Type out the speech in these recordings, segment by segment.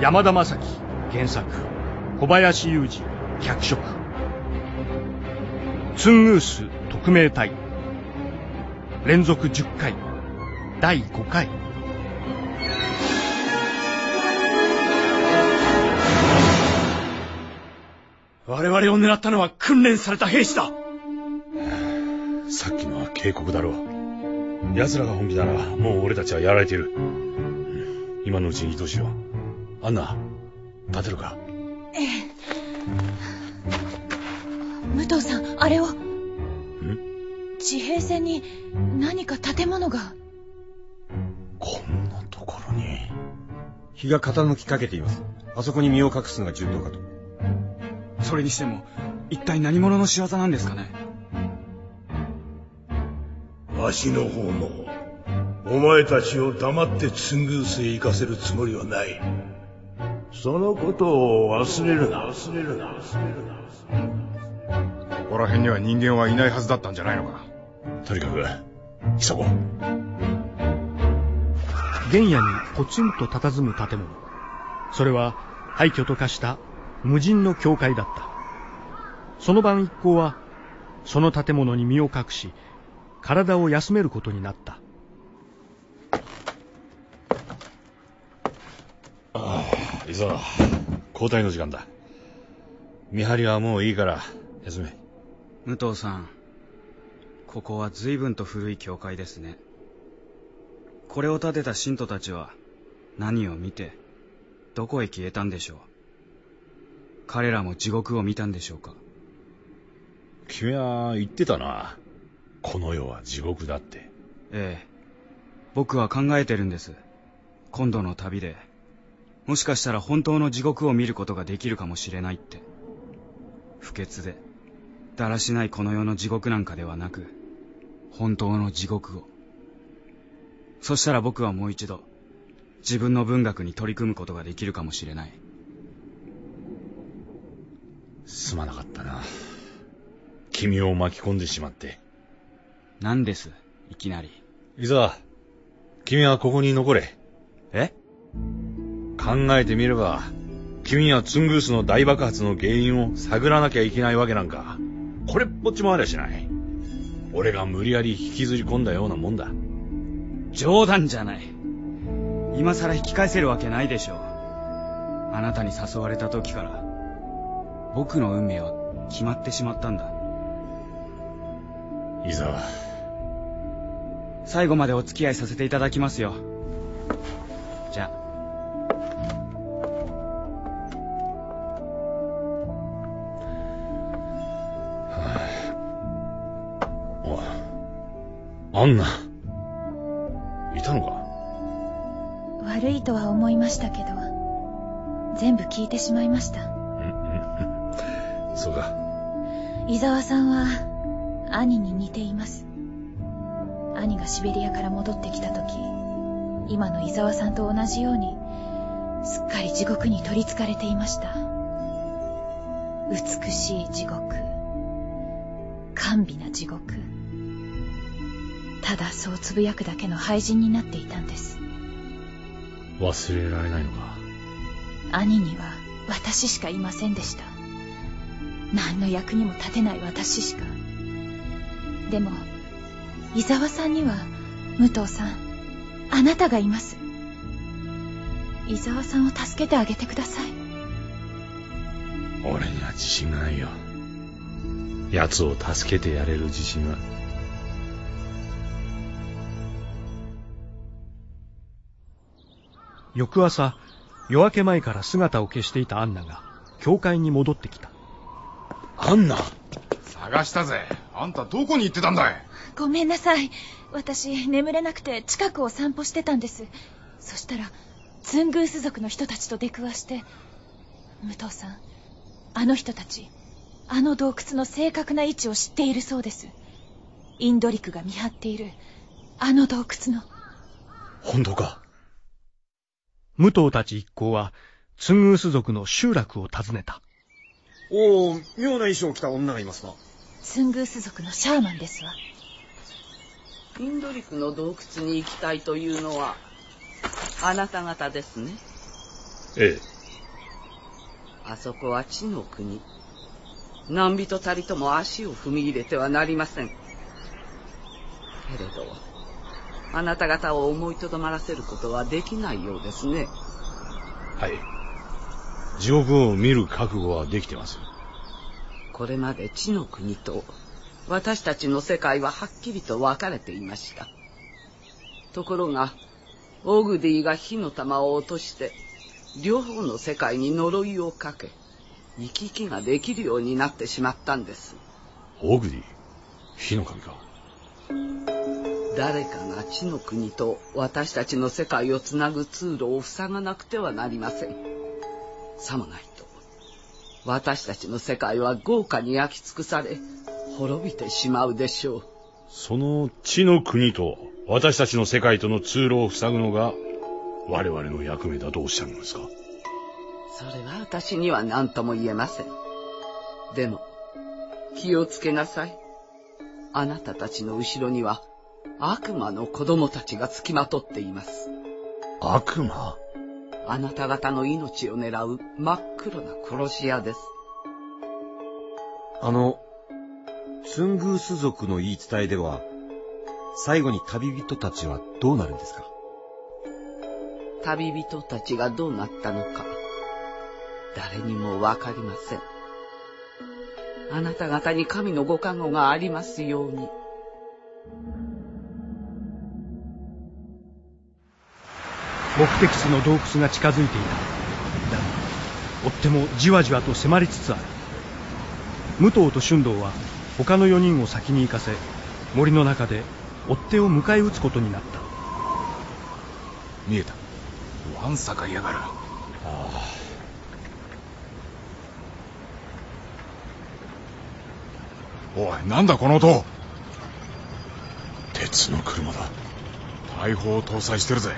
山田正樹原作小林雄二脚色ツングース特命隊連続10回第5回我々を狙ったのは訓練された兵士ださっきのは警告だろう。奴らが本気なら、もう俺たちはやられている。今のうちに移動しよう。アンナ、立てるか？ええ。武藤さん、あれを。ん？地平線に何か建物が？こんなところに。日が傾きかけています。あそこに身を隠すのが順当かと。それにしても、一体何者の仕業なんですかね？わしの方も、お前たちを黙ってツングースへ行かせるつもりはない。そのことを忘れるな。忘れるな。忘れるな。ここら辺には人間はいないはずだったんじゃないのか？とにかく、急ごう。原野にポツンと佇む建物。それは廃墟と化した無人の教会だった。その晩一行は、その建物に身を隠し、体を休めることになった。ああ、いいぞ。交代の時間だ。見張りはもういいから、休め。武藤さん、ここは随分と古い教会ですね。これを建てた信徒たちは、何を見て、どこへ消えたんでしょう。彼らも地獄を見たんでしょうか。君は言ってたな。この世は地獄だって。ええ。僕は考えてるんです。今度の旅で、もしかしたら本当の地獄を見ることができるかもしれないって。不潔で、だらしないこの世の地獄なんかではなく、本当の地獄を。そしたら僕はもう一度、自分の文学に取り組むことができるかもしれない。すまなかったな。君を巻き込んでしまって。何ですいきなり。伊沢、君はここに残れ。え考えてみれば、君はツングースの大爆発の原因を探らなきゃいけないわけなんか、これっぽっちもありゃしない。俺が無理やり引きずり込んだようなもんだ。冗談じゃない。今更引き返せるわけないでしょう。あなたに誘われた時から、僕の運命は決まってしまったんだ。伊沢。最後までお付き合いさせていただきますよ。じゃあ。アンナ。いたのか？悪いとは思いましたけど、全部聞いてしまいました。そうか。伊沢さんは、兄に似ています。兄がシベリアから戻ってきた時、今の伊沢さんと同じように、すっかり地獄に取り憑かれていました。美しい地獄。甘美な地獄。ただそうつぶやくだけの廃人になっていたんです。忘れられないのか？兄には私しかいませんでした。何の役にも立てない私しか。でも伊沢さんには武藤さんあなたがいます。伊沢さんを助けてあげてください。俺には自信がないよ。奴を助けてやれる自信は翌朝、夜明け前から姿を消していたアンナが、教会に戻ってきた。アンナ？探したぜ。あんたどこに行ってたんだい？ごめんなさい。私、眠れなくて近くを散歩してたんです。そしたら、ツングース族の人たちと出くわして、武藤さん、あの人たち、あの洞窟の正確な位置を知っているそうです。インドリクが見張っている、あの洞窟の。本当か？武藤たち一行は、ツングース族の集落を訪ねた。おお、妙な衣装を着た女がいますな。ツングース族のシャーマンですわ。インドリクの洞窟に行きたいというのは、あなた方ですね？ええ。あそこは地の国。何人たりとも足を踏み入れてはなりません。けれど、あなた方を思いとどまらせることはできないようですね。はい。地獄を見る覚悟はできてます。これまで地の国と私たちの世界ははっきりと分かれていました。ところが、オグディが火の玉を落として、両方の世界に呪いをかけ、行き来ができるようになってしまったんです。オグディ火の神か。誰かが地の国と私たちの世界をつなぐ通路を塞がなくてはなりません。さもないと、私たちの世界は豪華に焼き尽くされ、滅びてしまうでしょう。その地の国と私たちの世界との通路を塞ぐのが我々の役目だとおっしゃるのですか？それは私には何とも言えません。でも、気をつけなさい。あなたたちの後ろには悪魔の子供たちが付きまとっています。悪魔？あなた方の命を狙う真っ黒な殺し屋です。あの、ツングース族の言い伝えでは、最後に旅人たちはどうなるんですか？旅人たちがどうなったのか、誰にもわかりません。あなた方に神のご加護がありますように。目的地の洞窟が近づいていた。だが追っ手もじわじわと迫りつつある。武藤と春道は他の4人を先に行かせ森の中で追っ手を迎え撃つことになった。見えた。わんさかいやがるああおいなんだこの音。鉄の車だ。大砲を搭載してるぜ。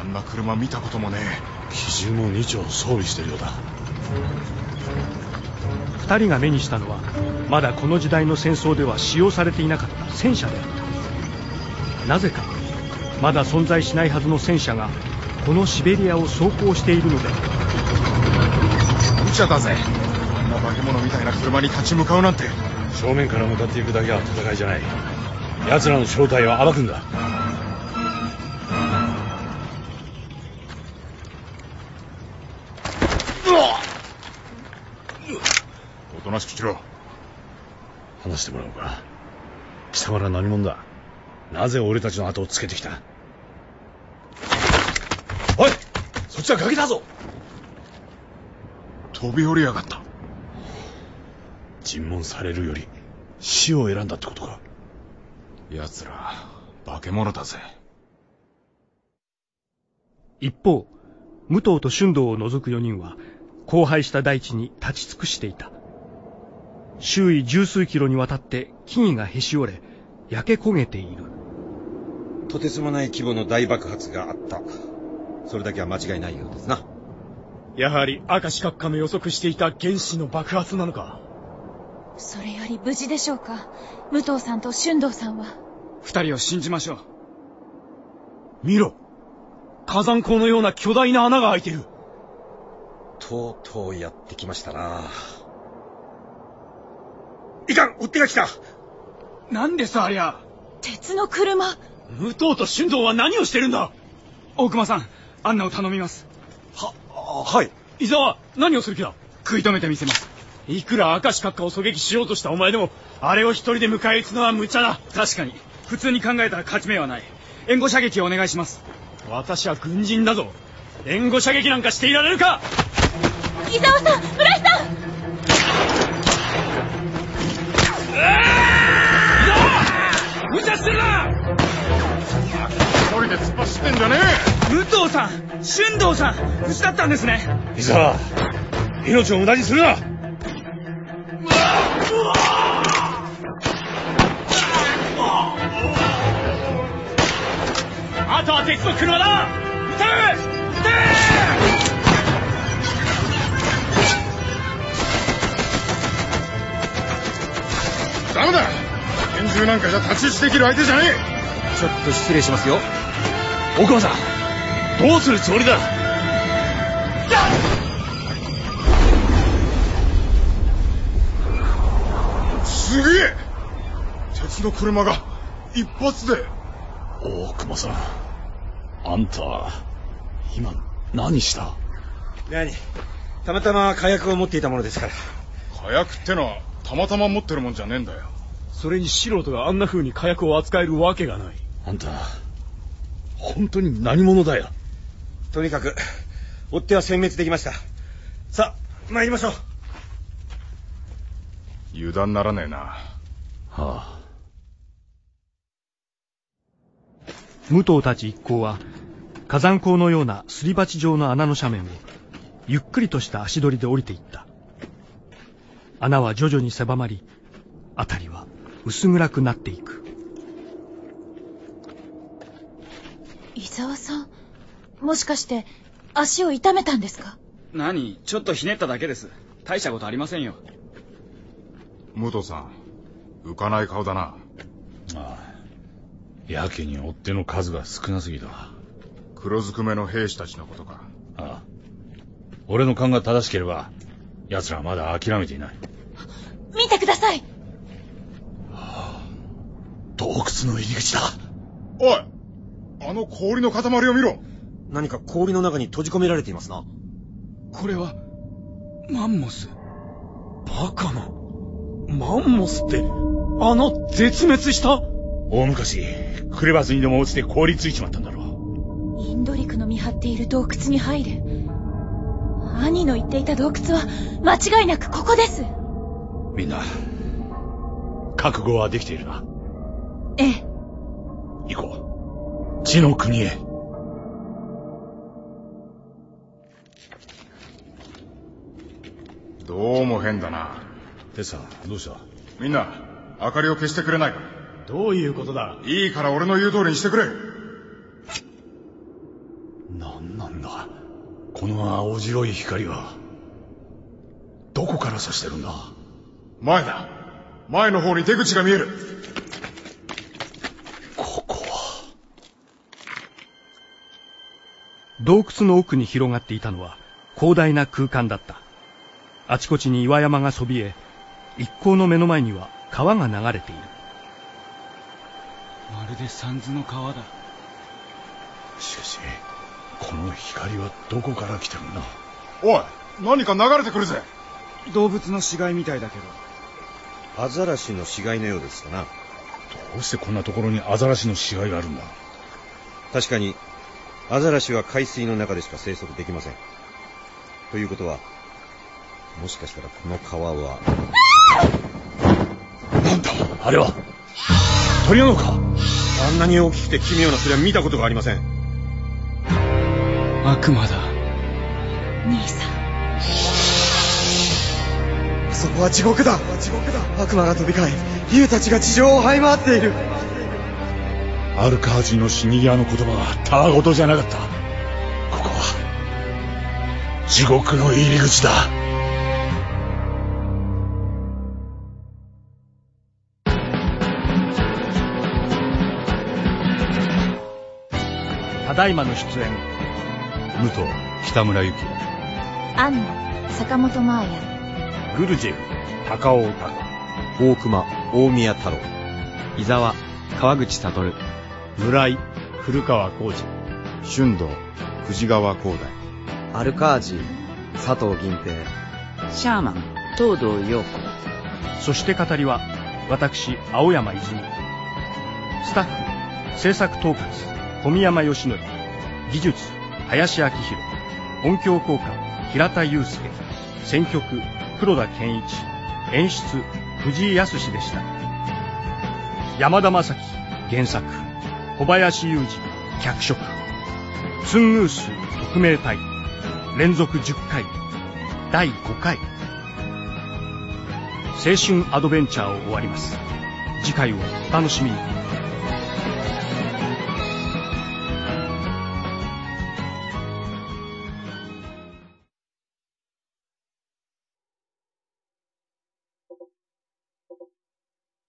あんな車見たこともね機銃も2丁装備してるようだ。2人が目にしたのはまだこの時代の戦争では使用されていなかった戦車であったなぜかまだ存在しないはずの戦車がこのシベリアを走行しているのでえ無茶だぜ。あんな化け物みたいな車に立ち向かうなんて。正面から向かっていくだけは戦いじゃない。奴らの正体を暴くんだしてもらおうか。貴様ら何者だ？なぜ俺たちの後をつけてきた？おいそっちはガキだぞ！飛び降りやがった。尋問されるより死を選んだってことか。奴ら化け物だぜ。一方武藤と春道を除く4人は荒廃した大地に立ち尽くしていた周囲十数キロにわたって木々がへし折れ焼け焦げている。とてつもない規模の大爆発があった。それだけは間違いないようですな。やはり明石閣下の予測していた原子の爆発なのか。それより無事でしょうか？武藤さんと春道さんは。二人を信じましょう。見ろ。火山口のような巨大な穴が開いてる。とうとうやってきましたな。いかん追っ手が来た。なんですありゃ。鉄の車。武藤と春道は何をしてるんだ。大熊さん案内を頼みます。は、はい。伊沢何をする気だ。食い止めてみせます。いくら明石閣下を狙撃しようとしたお前でもあれを一人で迎え撃つのは無茶だ。確かに。普通に考えたら勝ち目はない。援護射撃をお願いします。私は軍人だぞ。援護射撃なんかしていられるか。伊沢さん村井さん無茶してるな。一人で突っ走ってんじゃね武藤さん春道さん無事だったんですね。伊沢命を無駄にするな。あとは鉄の車だ。撃てなんかじゃ立ち位置できる相手じゃねえ。ちょっと失礼しますよ。大熊さんどうするつもりだ？すげえ！鉄の車が一発で。大熊さんあんた今何した？何？たまたま火薬を持っていたものですから。火薬ってのはたまたま持ってるもんじゃねえんだよ。それに素人があんな風に火薬を扱えるわけがない。あんた本当に何者だよ。とにかく追っ手は殲滅できました。さあ参りましょう。油断ならねえな。はあ。武藤たち一行は火山口のようなすり鉢状の穴の斜面をゆっくりとした足取りで降りていった。穴は徐々に狭まり辺りは薄暗くなっていく。伊沢さんもしかして足を痛めたんですか？何？ちょっとひねっただけです。大したことありませんよ。武藤さん浮かない顔だな。ああやけに追っ手の数が少なすぎた。黒ずくめの兵士たちのことか。ああ俺の勘が正しければ奴らはまだ諦めていない。見てください洞窟の入り口だ。おいあの氷の塊を見ろ。何か氷の中に閉じ込められていますな。これはマンモス。バカな。マンモスってあの絶滅した？大昔クレバスにでも落ちて凍りついちまったんだろインド陸の見張っている洞窟に入れ。兄の言っていた洞窟は間違いなくここです。うみんな覚悟はできているなええ。行こう。地の国へ。どうも変だな。テッサどうした？みんな明かりを消してくれないか？どういうことだ？いいから俺の言う通りにしてくれ。何なんだ？この青白い光はどこから差してるんだ？前だ。前の方に出口が見えるここは洞窟の奥に広がっていたのは広大な空間だった。あちこちに岩山がそびえ一行の目の前には川が流れている。まるで三途の川だ。しかしこの光はどこから来てるんだおい何か流れてくるぜ。動物の死骸みたいだけど。アザラシの死骸のようですかな？どうしてこんなところにアザラシの死骸があるんだ？確かにアザラシは海水の中でしか生息できません。ということはもしかしたらこの川はなんだあれは鳥なのか？あんなに大きくて奇妙なそれは見たことがありません。悪魔だ。兄さん。そこは地獄だ。悪魔が飛び交い竜たちが地上を這い回っているアルカージの死に際の言葉はたわごとじゃなかった。ここは地獄の入り口だ。ただいまの出演。武藤北村幸アンナ坂本真綾。グルジェフ高尾隆大熊大宮太郎。伊沢川口悟村井古川浩二。春道藤川光大。アルカージ佐藤銀平。シャーマン東堂陽子。そして語りは私青山泉。スタッフ制作統括小宮山義則技術林明宏。音響効果平田祐介。選曲黒田健一。演出藤井康でした。山田正樹原作小林雄二脚色。ツングース特命隊連続10回。第5回。青春アドベンチャーを終わります。次回をお楽しみに。